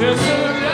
Esse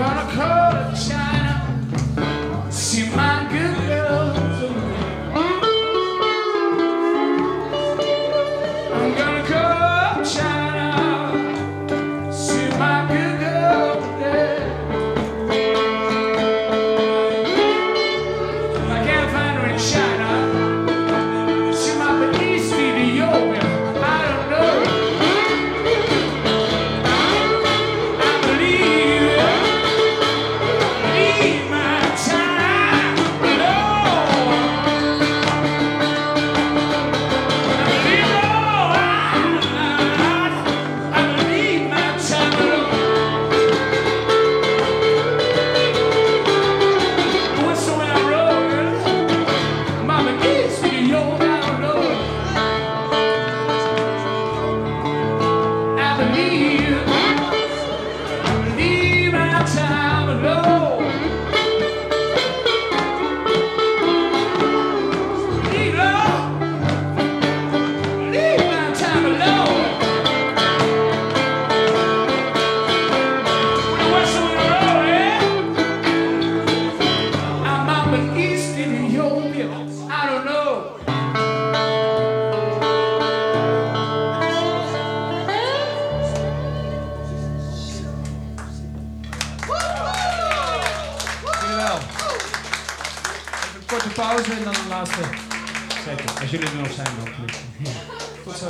gonna go to China, see my pauze en dan de laatste Zeker, Als jullie er nog zijn dan. Tot zo.